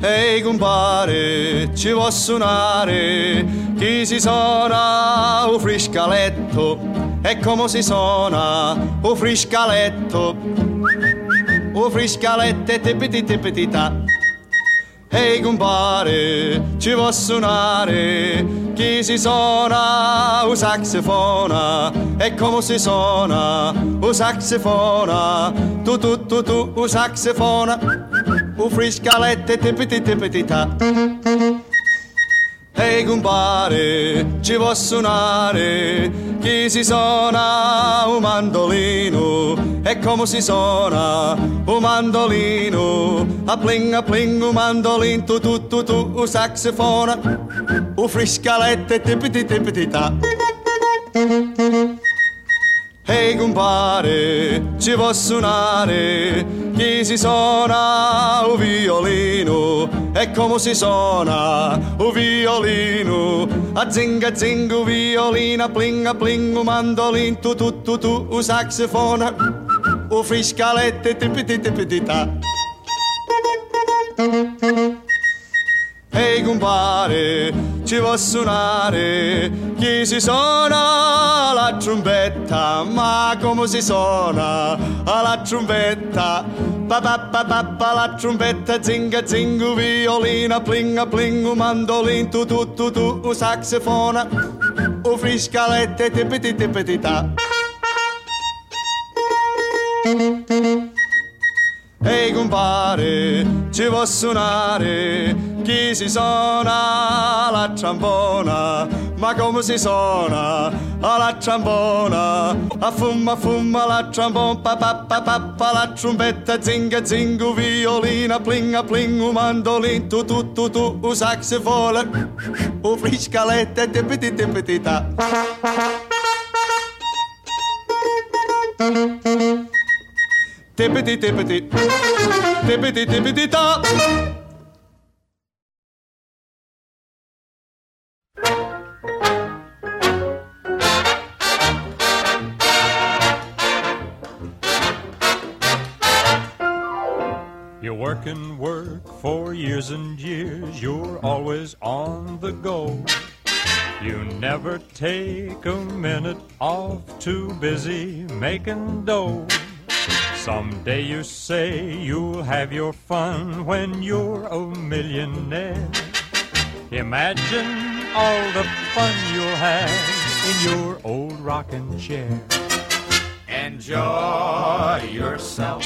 Ehi compare, ci vuoi suonare? Chi si suona un friscaletto? E come si suona un friscaletto? Un friscaletto e tipiti tipiti Ehi compare, ci vuoi suonare? Chi si suona un saxofona? E come si suona un saxofona? Tu tu tu tu un saxofona un friscalette tipiti tipiti ta. Ehi compare, ci vuoi suonare? Chi si suona un mandolino? E come si suona mandolino? A pling a pling un mandolino, tu tu tu tu un saxofona, un friscalette tipiti tipiti ta. Ehi compare, ci vuoi suonare? Chi si suona un violino? E come si suona un violino? A zinga zinga un violino, a pling a pling un mandolin, tu tu tu tu un saxofona, un friscalette tipiti tipiti ta. Ehi compare, ci vuoi suonare? Chi si suona la trombetta? Ma come si suona la trombetta? Pa pa pa pa pa la trombetta, zinga zinga, violina, plinga plinga, mandolin, tu tu tu tu, saxofona, un friscalette, tipiti tipiti ta. Ehi compare, ci vuoi suonare? Chi si suona la trombona? Ma come si suona la trombona? A fumma fumma la trombona, pa pa pa pa la trombetta, zinga zinga, violina, plinga plinga, mandolin, tu tu tu tu, un saxofone, un friscalette, tipiti tipiti ta. Tippity tippity, tippity tippity top. You work and work for years and years, you're always on the go. You never take a minute off, too busy making dough. Someday you say you'll have your fun when you're a millionaire. Imagine all the fun you'll have in your old rocking chair. Enjoy yourself.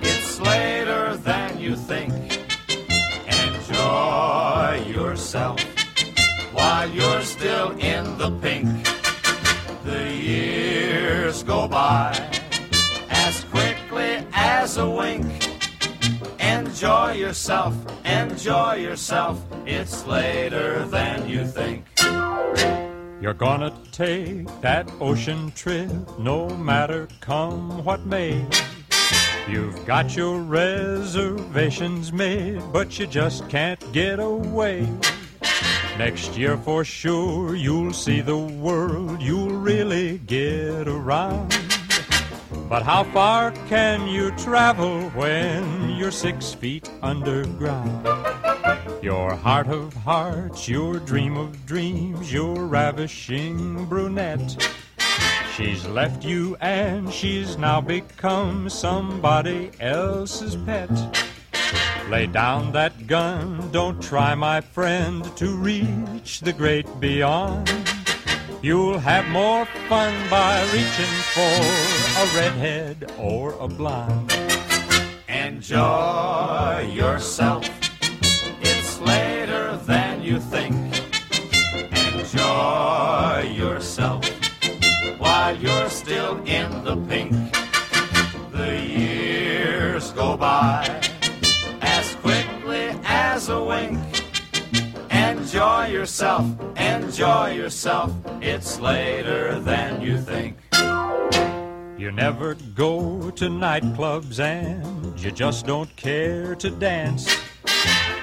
It's later than you think. Enjoy yourself while you're still in the pink. The years go by a wink. Enjoy yourself, enjoy yourself. It's later than you think. You're gonna take that ocean trip no matter come what may. You've got your reservations made, but you just can't get away. Next year for sure you'll see the world, you'll really get around. But how far can you travel when you're six feet underground? Your heart of hearts, your dream of dreams, your ravishing brunette. She's left you and she's now become somebody else's pet. Lay down that gun, don't try, my friend, to reach the great beyond. You'll have more fun by reaching for a redhead or a blonde. Enjoy yourself. It's later than you think. Enjoy yourself while you're still in the pink. The years go by Enjoy yourself, enjoy yourself. It's later than you think. You never go to nightclubs and you just don't care to dance.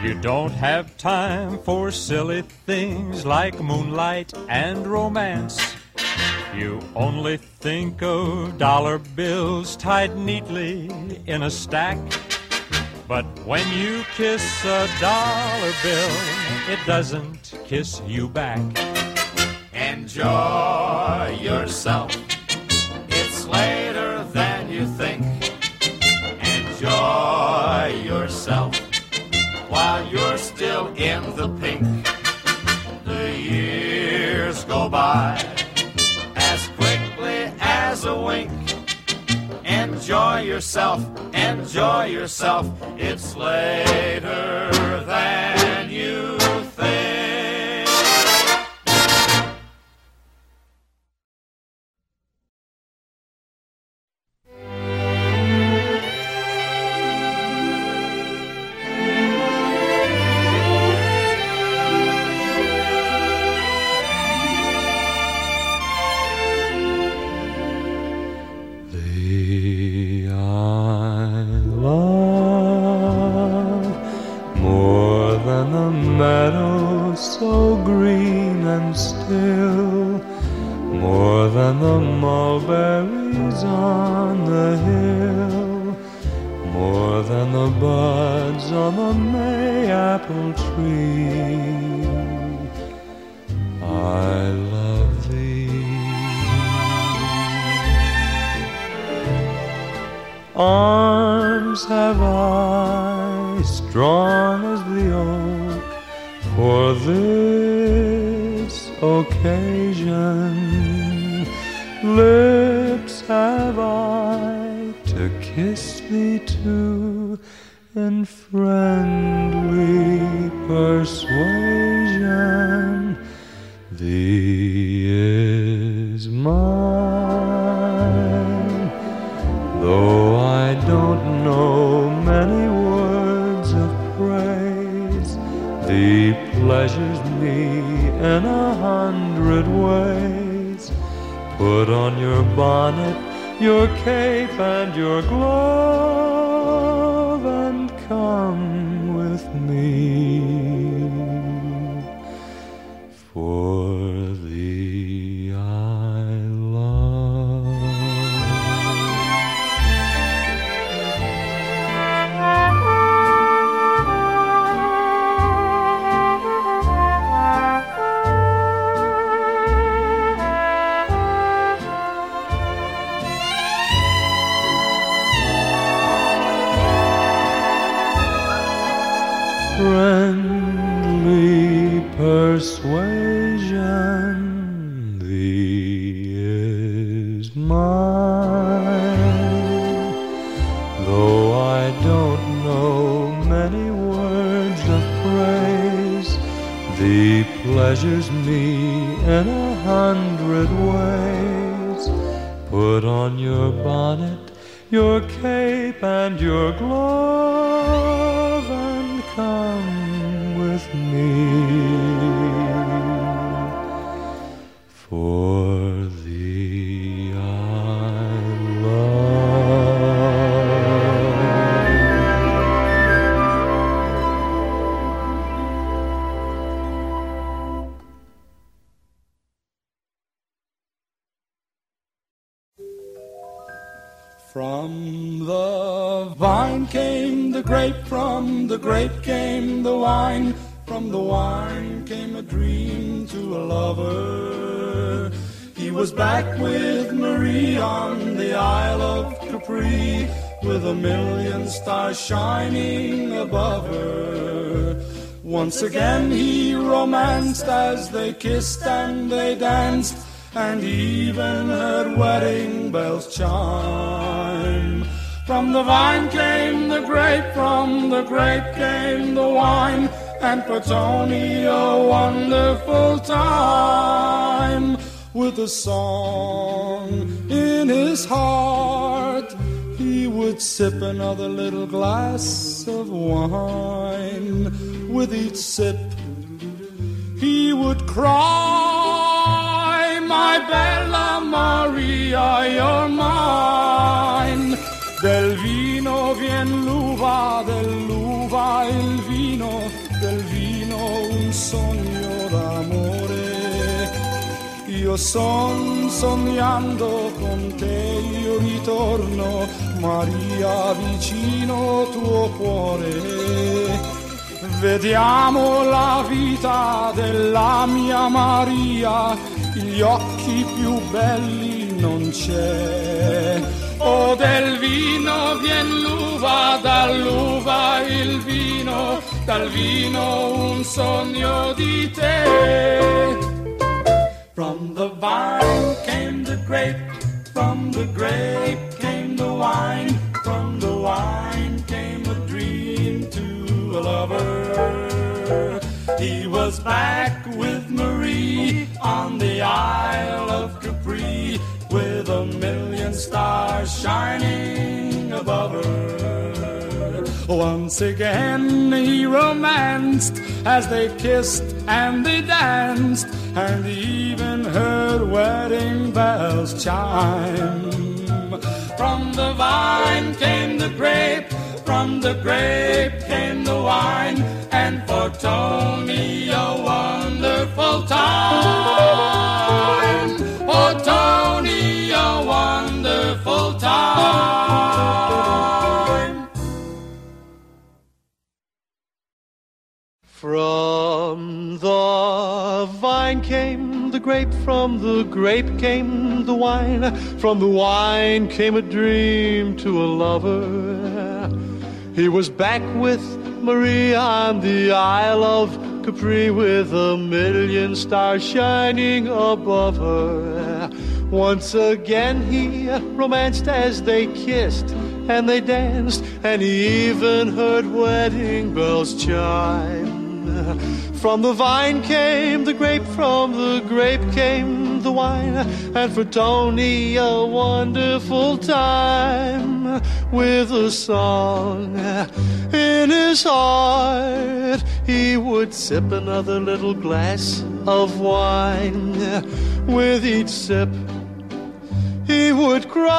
You don't have time for silly things like moonlight and romance. You only think of dollar bills tied neatly in a stack. But when you kiss a dollar bill, it doesn't kiss you back. Enjoy yourself. It's later than you think. Enjoy yourself while you're still in the pink. The years go by yourself, enjoy yourself. It's later than you think. To kiss thee too in friendly persuasion. Thee is mine. Though I don't know many words of praise, thee pleasures me in a hundred ways. Put on your bonnet, your cape, and your glove, and come with me. Grape came the wine, from the wine came a dream to a lover. He was back with Marie on the Isle of Capri, with a million stars shining above her. Once again he romanced as they kissed and they danced, and even heard wedding bells chime. From the vine came the grape, from the grape came the wine, and for Tony a wonderful time. With a song in his heart, he would sip another little glass of wine. With each sip, he would cry, My bella Maria, you're mine. Del vino vien l'uva, dell'uva il vino, del vino un sogno d'amore. Io son sognando con te, io ritorno, Maria, vicino tuo cuore. Vediamo la vita della mia Maria, gli occhi più belli non c'è. O del vino vien l'uva, dall'uva il vino, dal vino un sogno di te. From the vine came the grape, from the grape came the wine, from the wine came a dream to a lover. He was back with Marie on the Isle of Capri stars shining above her. Once again he romanced as they kissed and they danced and even heard wedding bells chime. From the vine came the grape, from the grape came the wine, and for Tony a wonderful time. Grape, from the grape came the wine, from the wine came a dream to a lover. He was back with Maria on the Isle of Capri with a million stars shining above her. Once again he romanced as they kissed and they danced, and he even heard wedding bells chime. From the vine came the grape, came the wine, and for Tony a wonderful time with a song in his heart. He would sip another little glass of wine with each sip. He would cry,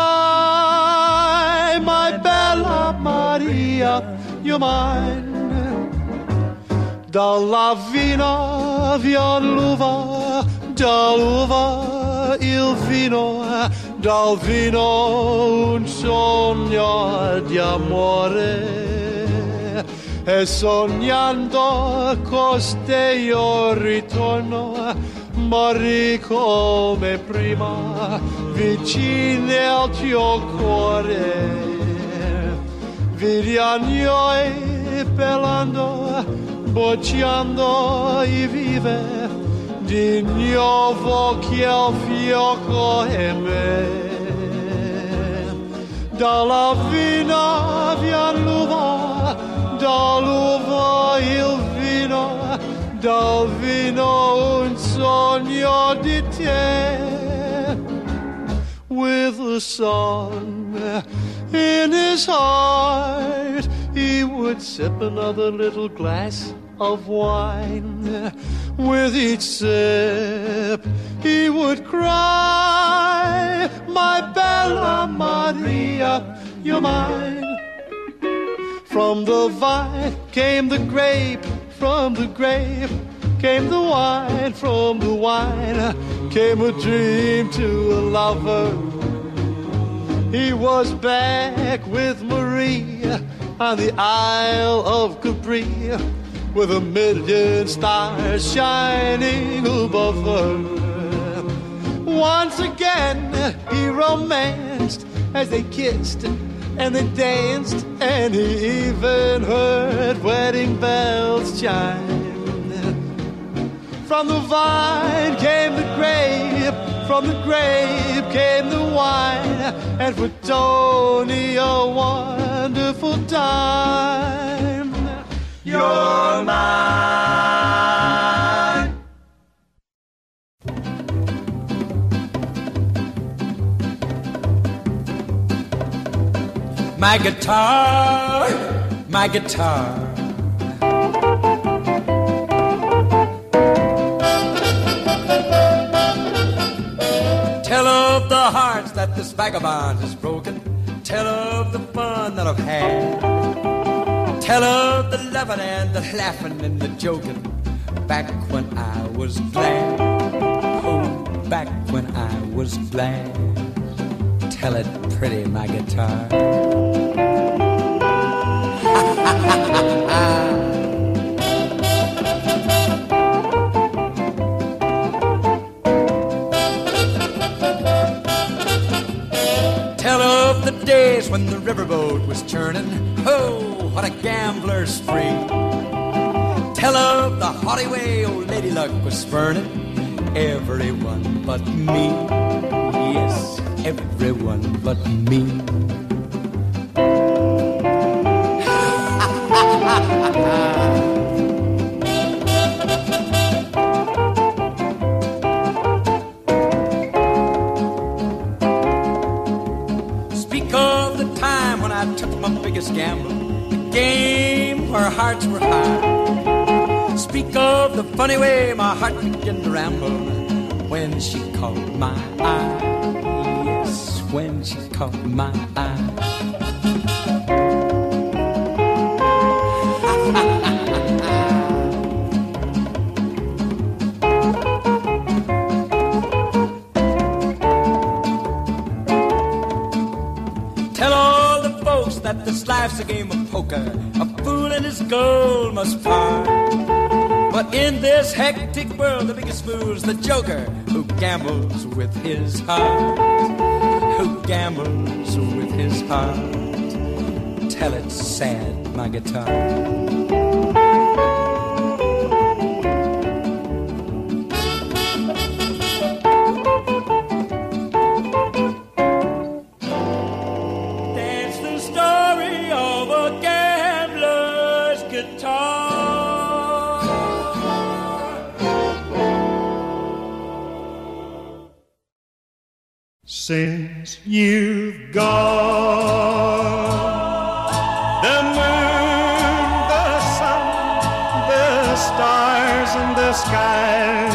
My bella Maria, you're mine. Dalla vina via l'uva, dall'uva il vino, dal vino un sogno di amore. E sognando coste io ritorno, morì come prima, vicine al tuo cuore. Viriano e pelando, bocciando e vive di nuovo che fiocco è me. Dalla vina l'uva, dall'uva il vino, dal vino un sogno di te. With a song in his heart, he would sip another little glass of wine. With each sip, he would cry, My bella Maria, you're mine. From the vine came the grape, from the grape came the wine, from the wine came a dream to a lover. He was back with Maria on the Isle of Capri with a million stars shining above her. Once again, he romanced as they kissed and they danced, and he even heard wedding bells chime. From the vine came the grape, from the grape came the wine, and for Tony a wonderful time. You're mine. My guitar, my guitar. Tell of the hearts that this vagabond has broken. Tell of the fun that I've had. Tell of the loving and the laughing and the joking back when I was glad. Oh, back when I was glad. Tell it pretty, my guitar. Tell of the days when the riverboat was churning. Oh, what a gambler's spree. Tell of the haughty way old Lady Luck was spurning everyone but me. Yes, everyone but me. Speak of the time when I took my biggest gamble, game where hearts were high. Speak of the funny way my heart began to ramble when she caught my eye. Yes, when she caught my eye. That this life's a game of poker. A fool and his gold must part. But in this hectic world, the biggest fool's the joker who gambles with his heart. Who gambles with his heart. Tell it sad, my guitar. Gone, the moon, the sun, the stars, and the sky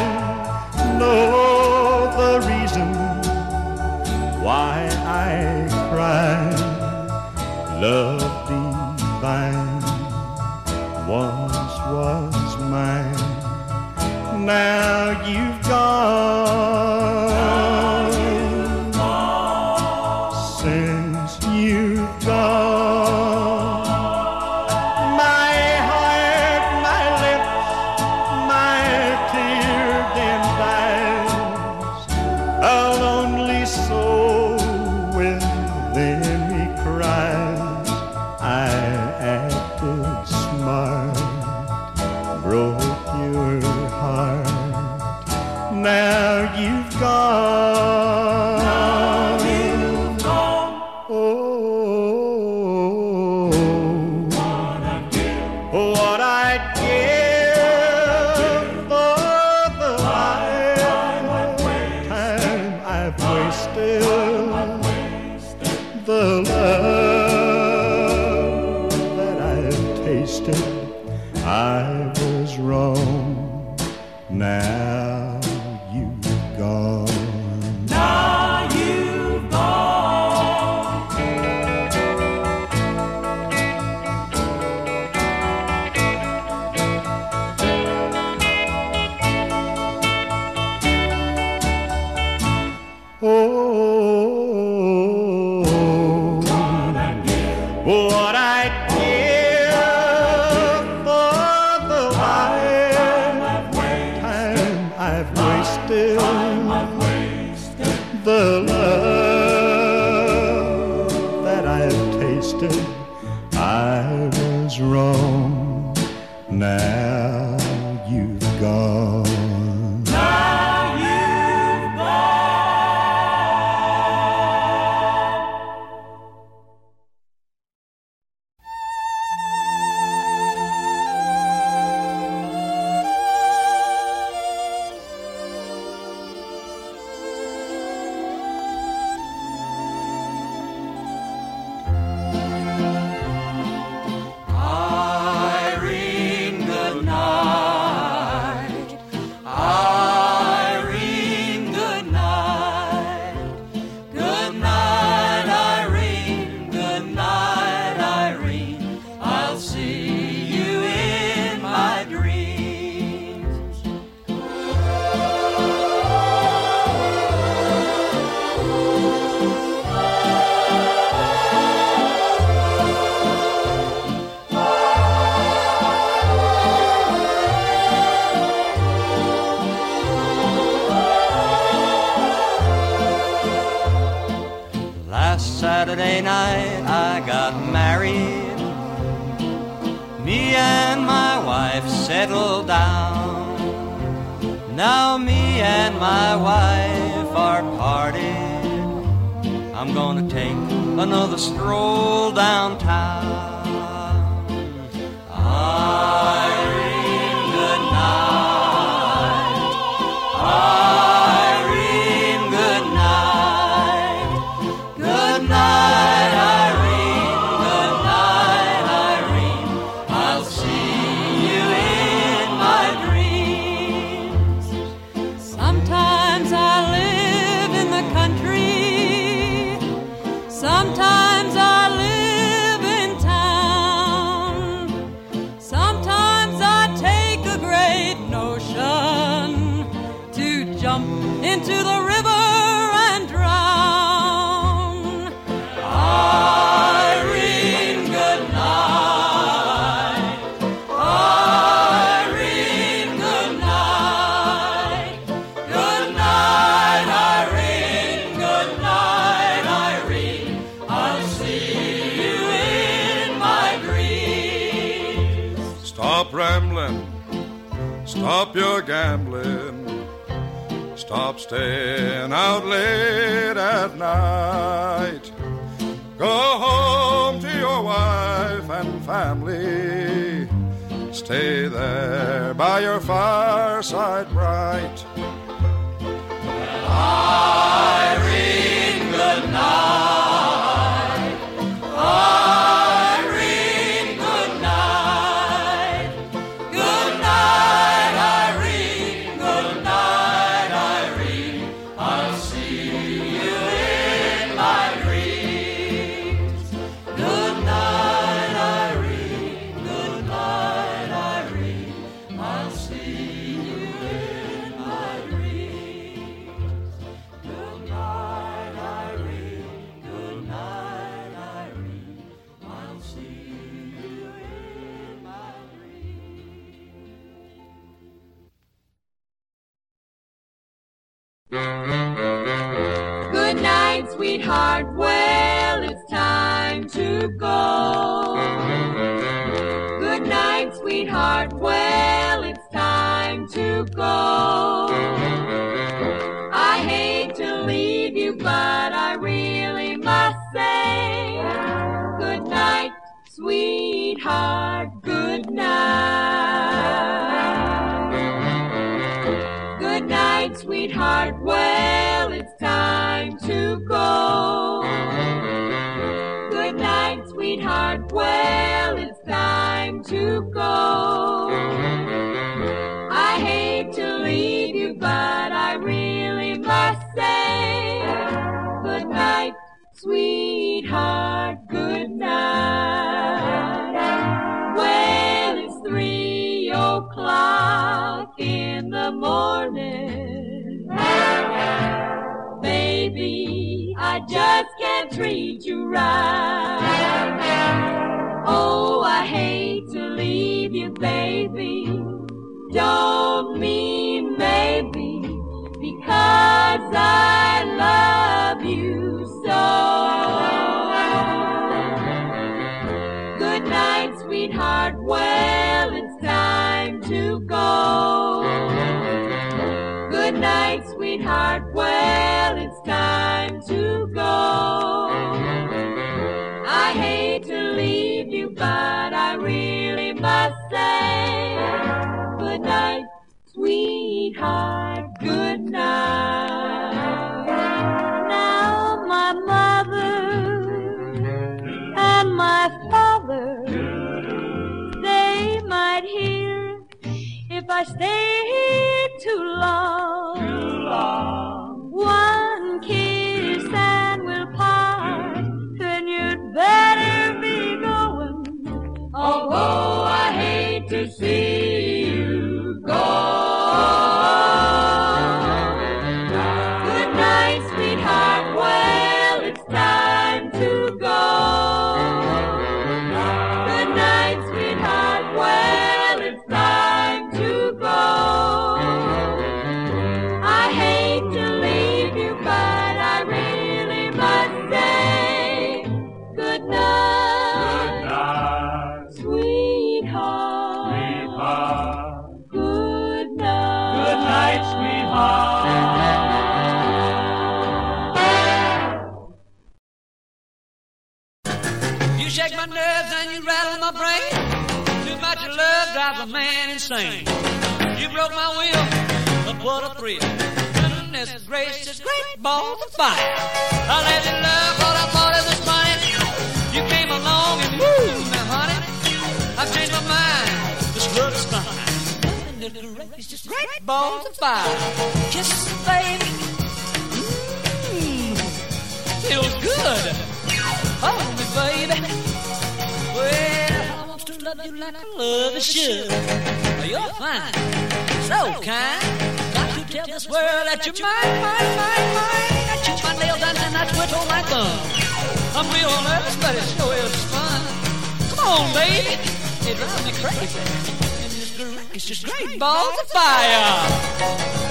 heart. are parted, I'm gonna take another stroll downtown. Stop your gambling. Stop staying out late at night. Go home to your wife and family. Stay there by your fireside bright. Well, Irene, good night. sweet. morning. Baby, I just can't treat you right. Oh, I hate to leave you, baby. Don't heart, well, it's time to go. I hate to leave you, but I really must say, good night, sweetheart, good night. Now my mother and my father, they might hear if I stay here too long. Allah. Much of love drives a man insane. You broke my will, but what a thrill. Goodness gracious, great balls of fire. I let you love what I thought it was funny. You came along and moved me, honey. I've changed my mind. This love is fine. Goodness gracious, great balls of fire. Kisses, baby. Mmm, feels good. Hold me, baby. Love you like I love you should. You're fine, so kind. Got to tell this world that you're mine, mine, mine, mine. I chew my nail nails and I twiddle my thumb. I'm real nervous, but it sure is fun. Come on, baby. It drives me crazy. And it's great, it's just great balls of fire.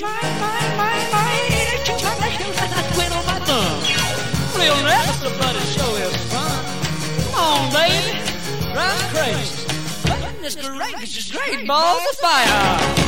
You my nails and I twiddle my thumb. Real nervous, but it sure is fun. Come on, baby. Drive me crazy. Goodness gracious, great balls of fire.